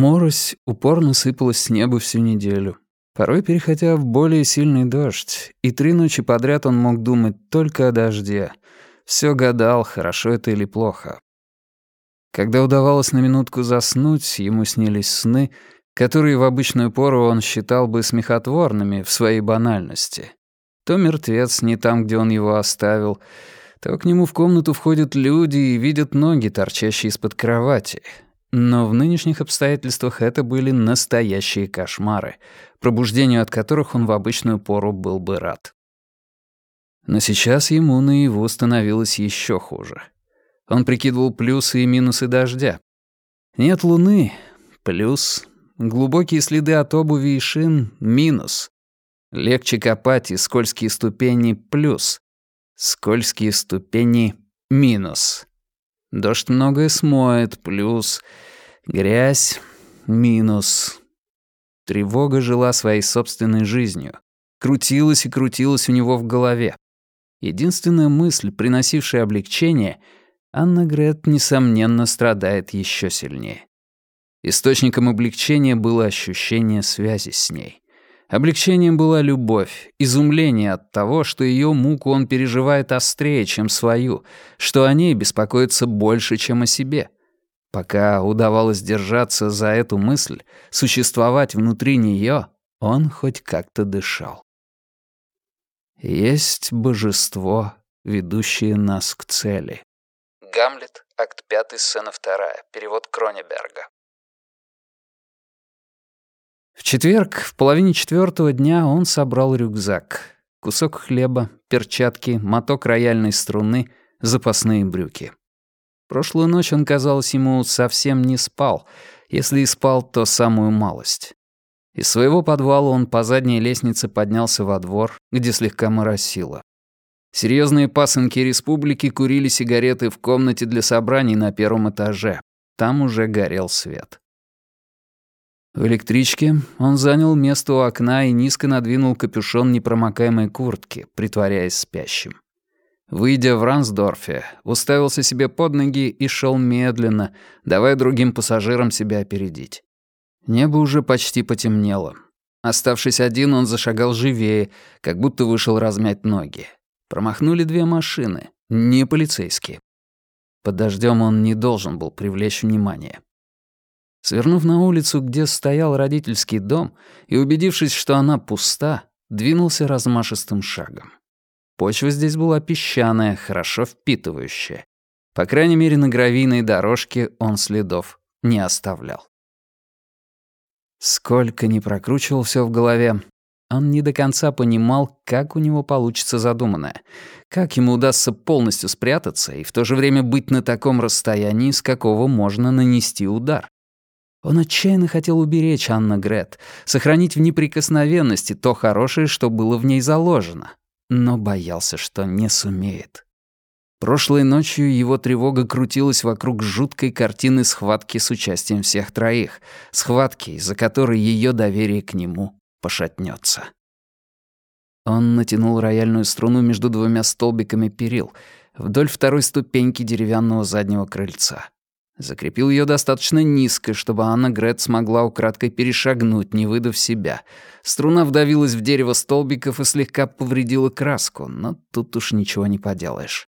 Морось упорно сыпалась с неба всю неделю, порой переходя в более сильный дождь, и три ночи подряд он мог думать только о дожде. Все гадал, хорошо это или плохо. Когда удавалось на минутку заснуть, ему снились сны, которые в обычную пору он считал бы смехотворными в своей банальности. То мертвец не там, где он его оставил, то к нему в комнату входят люди и видят ноги, торчащие из-под кровати. Но в нынешних обстоятельствах это были настоящие кошмары, пробуждению от которых он в обычную пору был бы рад. Но сейчас ему наяву становилось еще хуже. Он прикидывал плюсы и минусы дождя. Нет луны — плюс. Глубокие следы от обуви и шин — минус. Легче копать и скользкие ступени — плюс. Скользкие ступени — минус. Дождь многое смоет, плюс. Грязь — минус. Тревога жила своей собственной жизнью. Крутилась и крутилась у него в голове. Единственная мысль, приносившая облегчение, Анна Грет, несомненно, страдает еще сильнее. Источником облегчения было ощущение связи с ней. Облегчением была любовь, изумление от того, что ее муку он переживает острее, чем свою, что о ней беспокоится больше, чем о себе. Пока удавалось держаться за эту мысль, существовать внутри нее, он хоть как-то дышал. Есть божество, ведущее нас к цели. Гамлет, акт 5, сцена 2, перевод Кронеберга. В четверг, в половине четвертого дня, он собрал рюкзак. Кусок хлеба, перчатки, моток рояльной струны, запасные брюки. Прошлую ночь он, казалось ему, совсем не спал, если и спал, то самую малость. Из своего подвала он по задней лестнице поднялся во двор, где слегка моросило. Серьезные пасынки республики курили сигареты в комнате для собраний на первом этаже. Там уже горел свет. В электричке он занял место у окна и низко надвинул капюшон непромокаемой куртки, притворяясь спящим. Выйдя в Рансдорфе, уставился себе под ноги и шел медленно, давая другим пассажирам себя опередить. Небо уже почти потемнело. Оставшись один, он зашагал живее, как будто вышел размять ноги. Промахнули две машины, не полицейские. Под дождем он не должен был привлечь внимание. Свернув на улицу, где стоял родительский дом, и убедившись, что она пуста, двинулся размашистым шагом. Почва здесь была песчаная, хорошо впитывающая. По крайней мере, на гравийной дорожке он следов не оставлял. Сколько ни прокручивал все в голове, он не до конца понимал, как у него получится задуманное, как ему удастся полностью спрятаться и в то же время быть на таком расстоянии, с какого можно нанести удар. Он отчаянно хотел уберечь Анна Грет, сохранить в неприкосновенности то хорошее, что было в ней заложено, но боялся, что не сумеет. Прошлой ночью его тревога крутилась вокруг жуткой картины схватки с участием всех троих, схватки, из-за которой ее доверие к нему пошатнется. Он натянул рояльную струну между двумя столбиками перил вдоль второй ступеньки деревянного заднего крыльца. Закрепил ее достаточно низко, чтобы Анна Грет смогла украдкой перешагнуть, не выдав себя. Струна вдавилась в дерево столбиков и слегка повредила краску, но тут уж ничего не поделаешь.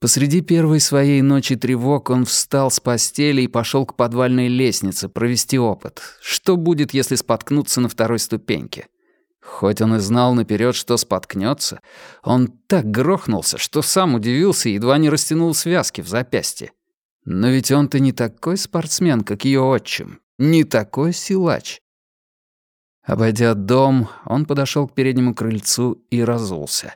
Посреди первой своей ночи тревог он встал с постели и пошел к подвальной лестнице провести опыт. Что будет, если споткнуться на второй ступеньке? Хоть он и знал наперед, что споткнется, он так грохнулся, что сам удивился и едва не растянул связки в запястье. Но ведь он-то не такой спортсмен, как ее отчим, не такой силач. Обойдя дом, он подошел к переднему крыльцу и разулся.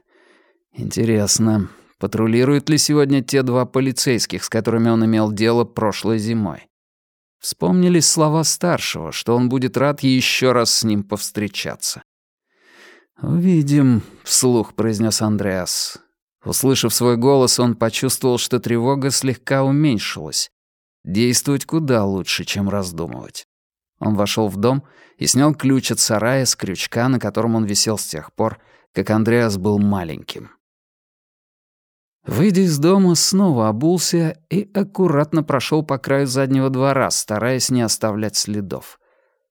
Интересно, патрулируют ли сегодня те два полицейских, с которыми он имел дело прошлой зимой? Вспомнились слова старшего, что он будет рад еще раз с ним повстречаться. «Увидим», — вслух произнес Андреас. Услышав свой голос, он почувствовал, что тревога слегка уменьшилась. Действовать куда лучше, чем раздумывать. Он вошел в дом и снял ключ от сарая с крючка, на котором он висел с тех пор, как Андреас был маленьким. Выйдя из дома, снова обулся и аккуратно прошел по краю заднего двора, стараясь не оставлять следов.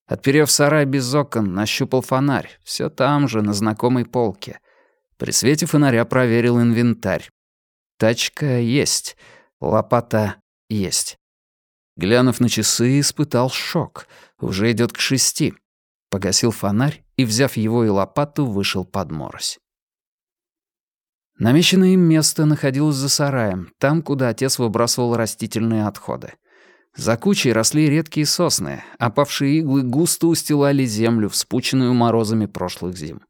Отперев сарай без окон, нащупал фонарь, все там же, на знакомой полке. При свете фонаря проверил инвентарь. Тачка есть, лопата есть. Глянув на часы, испытал шок. Уже идет к шести. Погасил фонарь и, взяв его и лопату, вышел под морось. Намеченное им место находилось за сараем, там, куда отец выбрасывал растительные отходы. За кучей росли редкие сосны, опавшие иглы густо устилали землю, вспученную морозами прошлых зим.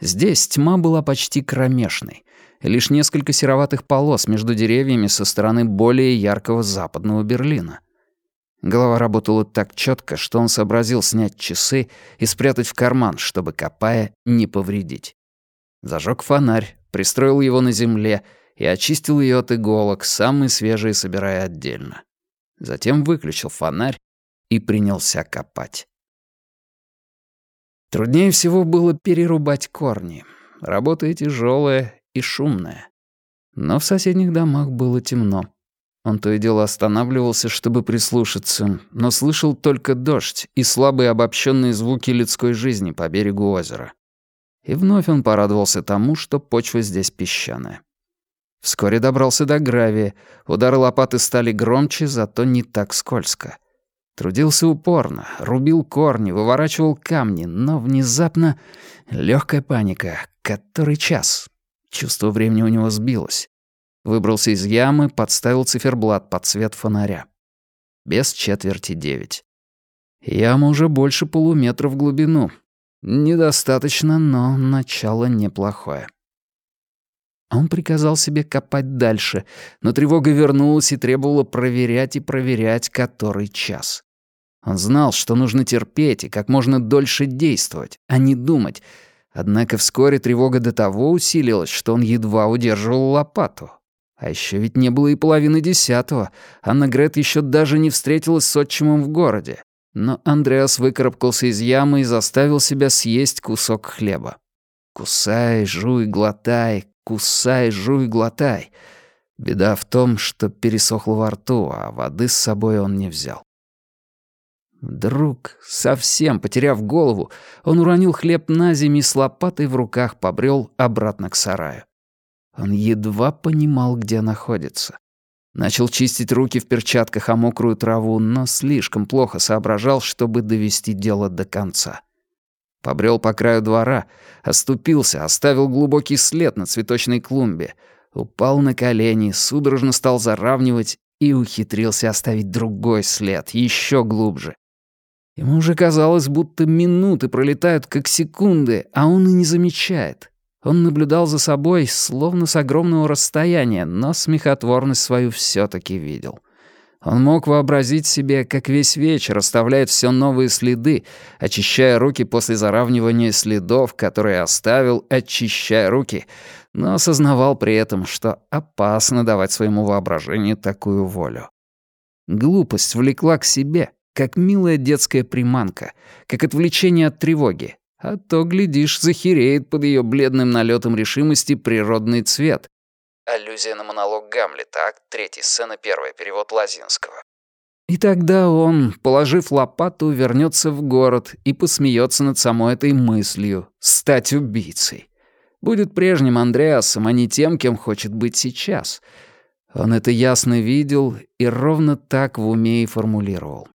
Здесь тьма была почти кромешной. Лишь несколько сероватых полос между деревьями со стороны более яркого западного Берлина. Голова работала так четко, что он сообразил снять часы и спрятать в карман, чтобы, копая, не повредить. Зажег фонарь, пристроил его на земле и очистил ее от иголок, самые свежие собирая отдельно. Затем выключил фонарь и принялся копать. Труднее всего было перерубать корни. Работа тяжелая и шумная. Но в соседних домах было темно. Он то и дело останавливался, чтобы прислушаться, но слышал только дождь и слабые обобщенные звуки людской жизни по берегу озера. И вновь он порадовался тому, что почва здесь песчаная. Вскоре добрался до гравия, удары лопаты стали громче, зато не так скользко. Трудился упорно, рубил корни, выворачивал камни, но внезапно легкая паника. Который час? Чувство времени у него сбилось. Выбрался из ямы, подставил циферблат под цвет фонаря. Без четверти девять. Яма уже больше полуметра в глубину. Недостаточно, но начало неплохое. Он приказал себе копать дальше, но тревога вернулась и требовала проверять и проверять который час. Он знал, что нужно терпеть и как можно дольше действовать, а не думать. Однако вскоре тревога до того усилилась, что он едва удерживал лопату. А еще ведь не было и половины десятого. Анна Грет еще даже не встретилась с отчимом в городе. Но Андреас выкарабкался из ямы и заставил себя съесть кусок хлеба. Кусай, жуй, глотай, кусай, жуй, глотай. Беда в том, что пересохло во рту, а воды с собой он не взял. Вдруг, совсем потеряв голову, он уронил хлеб на землю и с лопатой в руках побрел обратно к сараю. Он едва понимал, где находится. Начал чистить руки в перчатках о мокрую траву, но слишком плохо соображал, чтобы довести дело до конца. Побрел по краю двора, оступился, оставил глубокий след на цветочной клумбе, упал на колени, судорожно стал заравнивать и ухитрился оставить другой след, еще глубже. Ему уже казалось, будто минуты пролетают как секунды, а он и не замечает. Он наблюдал за собой, словно с огромного расстояния, но смехотворность свою все таки видел. Он мог вообразить себе, как весь вечер оставляет все новые следы, очищая руки после заравнивания следов, которые оставил, очищая руки, но осознавал при этом, что опасно давать своему воображению такую волю. Глупость влекла к себе, как милая детская приманка, как отвлечение от тревоги, а то, глядишь, захереет под ее бледным налетом решимости природный цвет, Аллюзия на монолог Гамлета, акт 3, сцена 1, перевод Лазинского. И тогда он, положив лопату, вернется в город и посмеется над самой этой мыслью — стать убийцей. Будет прежним Андреасом, а не тем, кем хочет быть сейчас. Он это ясно видел и ровно так в уме и формулировал.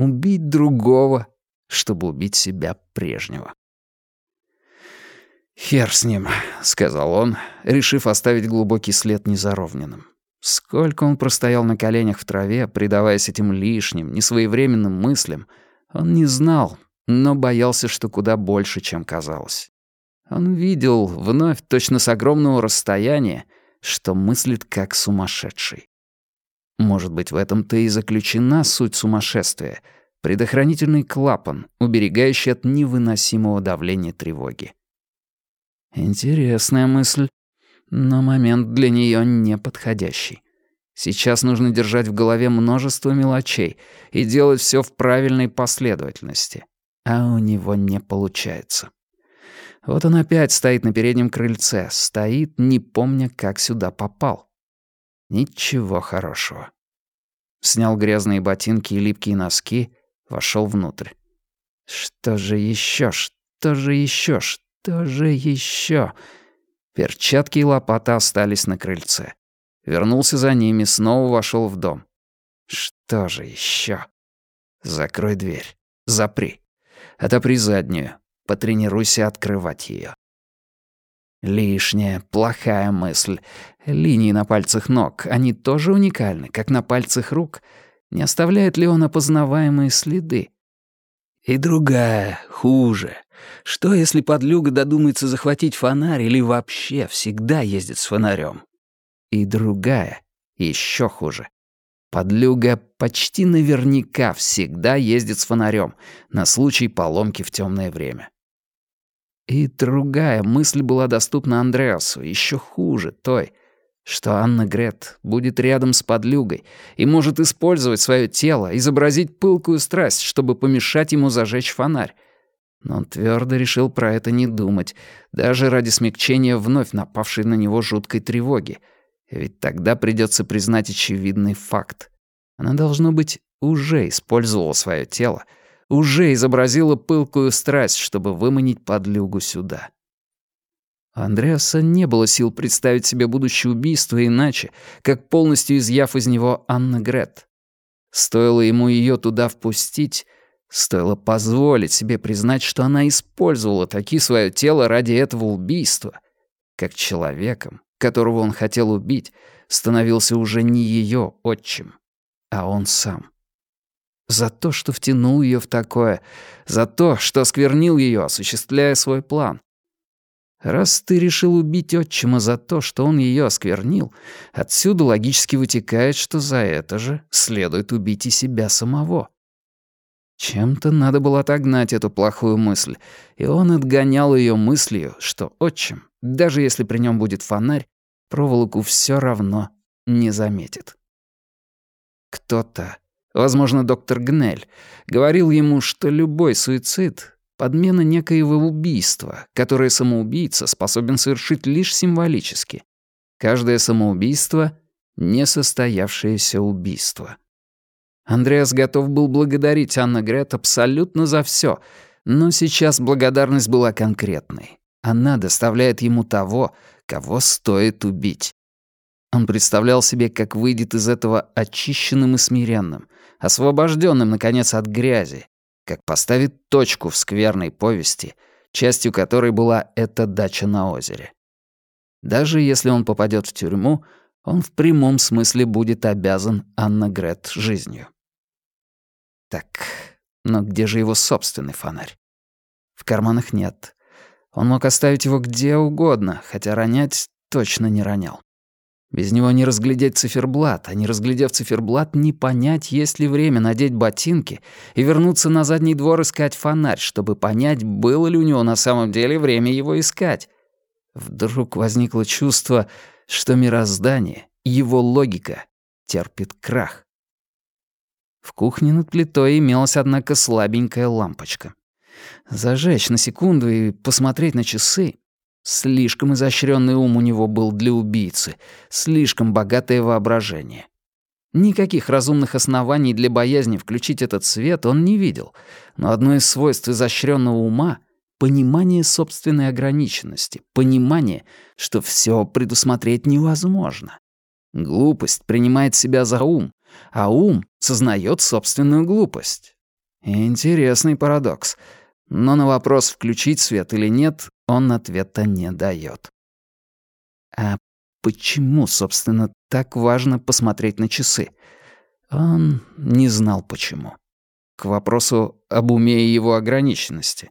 Убить другого, чтобы убить себя прежнего. «Хер с ним», — сказал он, решив оставить глубокий след незаровненным. Сколько он простоял на коленях в траве, предаваясь этим лишним, несвоевременным мыслям, он не знал, но боялся, что куда больше, чем казалось. Он видел, вновь точно с огромного расстояния, что мыслит как сумасшедший. Может быть, в этом-то и заключена суть сумасшествия — предохранительный клапан, уберегающий от невыносимого давления тревоги. Интересная мысль, но момент для нее неподходящий. Сейчас нужно держать в голове множество мелочей и делать все в правильной последовательности. А у него не получается. Вот он опять стоит на переднем крыльце, стоит, не помня, как сюда попал. Ничего хорошего. Снял грязные ботинки и липкие носки, вошел внутрь. Что же еще? Что же еще? Что же еще? Перчатки и лопата остались на крыльце. Вернулся за ними, снова вошел в дом. Что же еще? Закрой дверь. Запри. Отопри заднюю. Потренируйся открывать ее. Лишняя, плохая мысль. Линии на пальцах ног, они тоже уникальны, как на пальцах рук. Не оставляет ли он опознаваемые следы? И другая, хуже. Что, если подлюга додумается захватить фонарь или вообще всегда ездит с фонарем? И другая, еще хуже. Подлюга почти наверняка всегда ездит с фонарем на случай поломки в темное время. И другая мысль была доступна Андреасу, еще хуже той, что Анна Грет будет рядом с подлюгой и может использовать свое тело, изобразить пылкую страсть, чтобы помешать ему зажечь фонарь. Но он твердо решил про это не думать, даже ради смягчения вновь напавшей на него жуткой тревоги. Ведь тогда придется признать очевидный факт. Она, должно быть, уже использовала свое тело, уже изобразила пылкую страсть, чтобы выманить подлюгу сюда. Андреаса не было сил представить себе будущее убийство иначе, как полностью изъяв из него Анна Грет. Стоило ему ее туда впустить, стоило позволить себе признать, что она использовала таки свое тело ради этого убийства, как человеком, которого он хотел убить, становился уже не ее отчим, а он сам. За то, что втянул ее в такое. За то, что осквернил ее, осуществляя свой план. Раз ты решил убить отчима за то, что он ее осквернил, отсюда логически вытекает, что за это же следует убить и себя самого. Чем-то надо было отогнать эту плохую мысль, и он отгонял ее мыслью, что отчим, даже если при нем будет фонарь, проволоку все равно не заметит. Кто-то возможно, доктор Гнель, говорил ему, что любой суицид — подмена некоего убийства, которое самоубийца способен совершить лишь символически. Каждое самоубийство — несостоявшееся убийство. Андреас готов был благодарить Анна Грет абсолютно за все, но сейчас благодарность была конкретной. Она доставляет ему того, кого стоит убить. Он представлял себе, как выйдет из этого очищенным и смиренным, освобожденным, наконец, от грязи, как поставит точку в скверной повести, частью которой была эта дача на озере. Даже если он попадет в тюрьму, он в прямом смысле будет обязан Анна Грет жизнью. Так, но где же его собственный фонарь? В карманах нет. Он мог оставить его где угодно, хотя ронять точно не ронял. Без него не разглядеть циферблат, а не разглядев циферблат, не понять, есть ли время надеть ботинки и вернуться на задний двор искать фонарь, чтобы понять, было ли у него на самом деле время его искать. Вдруг возникло чувство, что мироздание, его логика терпит крах. В кухне над плитой имелась, однако, слабенькая лампочка. Зажечь на секунду и посмотреть на часы Слишком изощренный ум у него был для убийцы, слишком богатое воображение. Никаких разумных оснований для боязни включить этот свет он не видел, но одно из свойств изощренного ума — понимание собственной ограниченности, понимание, что все предусмотреть невозможно. Глупость принимает себя за ум, а ум сознает собственную глупость. Интересный парадокс — но на вопрос, включить свет или нет, он ответа не дает. А почему, собственно, так важно посмотреть на часы? Он не знал почему. К вопросу об уме и его ограниченности.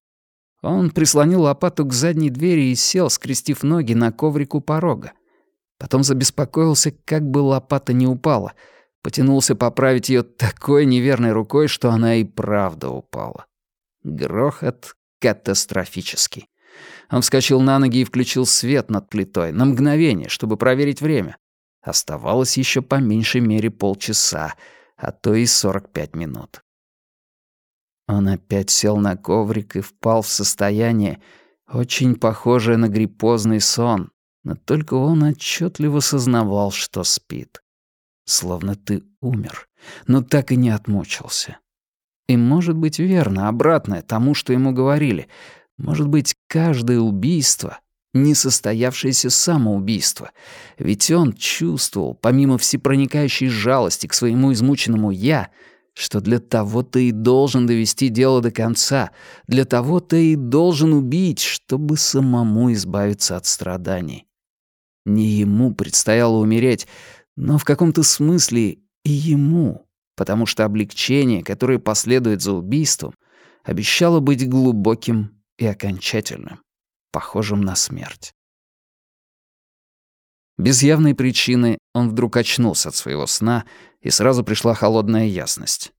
Он прислонил лопату к задней двери и сел, скрестив ноги на коврик у порога. Потом забеспокоился, как бы лопата не упала. Потянулся поправить ее такой неверной рукой, что она и правда упала. Грохот катастрофический. Он вскочил на ноги и включил свет над плитой на мгновение, чтобы проверить время. Оставалось еще по меньшей мере полчаса, а то и 45 минут. Он опять сел на коврик и впал в состояние, Очень похожее на гриппозный сон, но только он отчетливо сознавал, что спит. Словно ты умер, но так и не отмучился. И может быть верно, обратное тому, что ему говорили. Может быть, каждое убийство — несостоявшееся самоубийство. Ведь он чувствовал, помимо всепроникающей жалости к своему измученному «я», что для того ты и должен довести дело до конца, для того ты и должен убить, чтобы самому избавиться от страданий. Не ему предстояло умереть, но в каком-то смысле и ему, потому что облегчение, которое последует за убийством, обещало быть глубоким и окончательным, похожим на смерть. Без явной причины он вдруг очнулся от своего сна, и сразу пришла холодная ясность.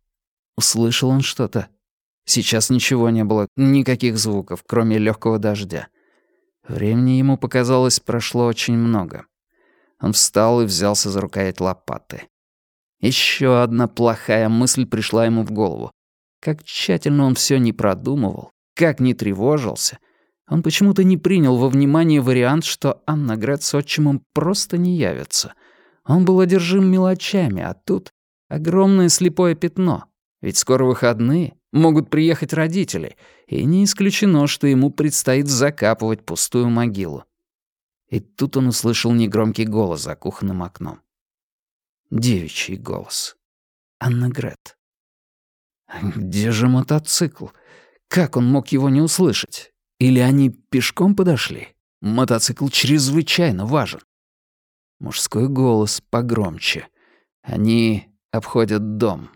Услышал он что-то. Сейчас ничего не было, никаких звуков, кроме легкого дождя. Времени ему показалось прошло очень много. Он встал и взялся за рукоять лопаты. Еще одна плохая мысль пришла ему в голову. Как тщательно он все не продумывал, как не тревожился. Он почему-то не принял во внимание вариант, что Анна Грет с отчимом просто не явится. Он был одержим мелочами, а тут огромное слепое пятно. Ведь скоро выходные, могут приехать родители, и не исключено, что ему предстоит закапывать пустую могилу. И тут он услышал негромкий голос за кухонным окном. Девичий голос. Анна Грет. Где же мотоцикл? Как он мог его не услышать? Или они пешком подошли? Мотоцикл чрезвычайно важен. Мужской голос погромче. Они обходят дом.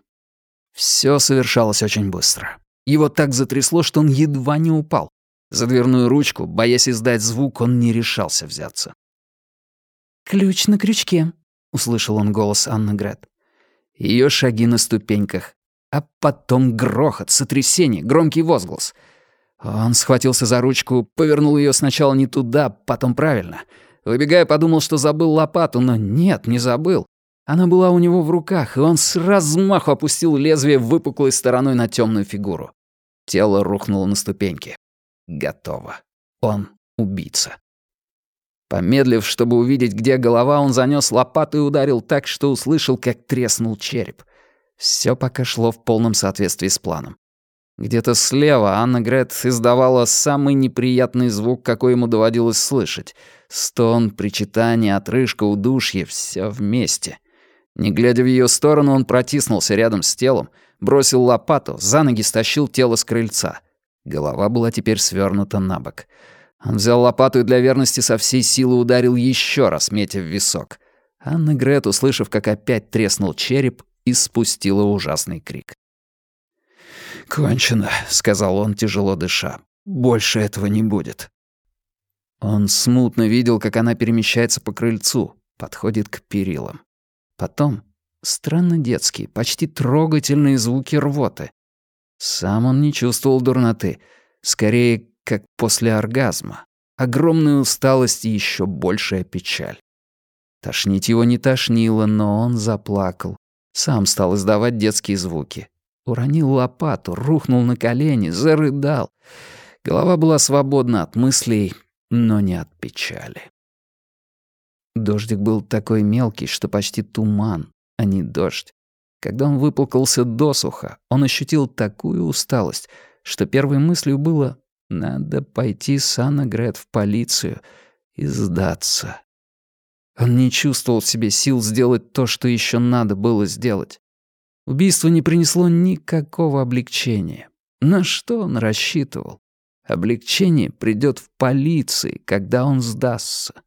Все совершалось очень быстро. Его так затрясло, что он едва не упал. За дверную ручку, боясь издать звук, он не решался взяться. «Ключ на крючке», — услышал он голос Анны Грет. Ее шаги на ступеньках, а потом грохот, сотрясение, громкий возглас. Он схватился за ручку, повернул ее сначала не туда, потом правильно. Выбегая, подумал, что забыл лопату, но нет, не забыл. Она была у него в руках, и он с размаху опустил лезвие выпуклой стороной на темную фигуру. Тело рухнуло на ступеньки. Готово. Он убийца. Помедлив, чтобы увидеть, где голова, он занёс лопату и ударил так, что услышал, как треснул череп. Всё пока шло в полном соответствии с планом. Где-то слева Анна Грет издавала самый неприятный звук, какой ему доводилось слышать. Стон, причитание, отрыжка, удушье — всё вместе. Не глядя в её сторону, он протиснулся рядом с телом, бросил лопату, за ноги стащил тело с крыльца. Голова была теперь свернута на бок. Он взял лопату и для верности со всей силы ударил еще раз, метя в висок. Анна Грет, услышав, как опять треснул череп, испустила ужасный крик. «Кончено», — сказал он, тяжело дыша. «Больше этого не будет». Он смутно видел, как она перемещается по крыльцу, подходит к перилам. Потом странно детские, почти трогательные звуки рвоты. Сам он не чувствовал дурноты, скорее, как после оргазма. Огромная усталость и еще большая печаль. Тошнить его не тошнило, но он заплакал. Сам стал издавать детские звуки. Уронил лопату, рухнул на колени, зарыдал. Голова была свободна от мыслей, но не от печали. Дождик был такой мелкий, что почти туман, а не дождь. Когда он выплакался досуха, он ощутил такую усталость, что первой мыслью было «надо пойти с Анна Грет в полицию и сдаться». Он не чувствовал в себе сил сделать то, что еще надо было сделать. Убийство не принесло никакого облегчения. На что он рассчитывал? Облегчение придет в полиции, когда он сдастся.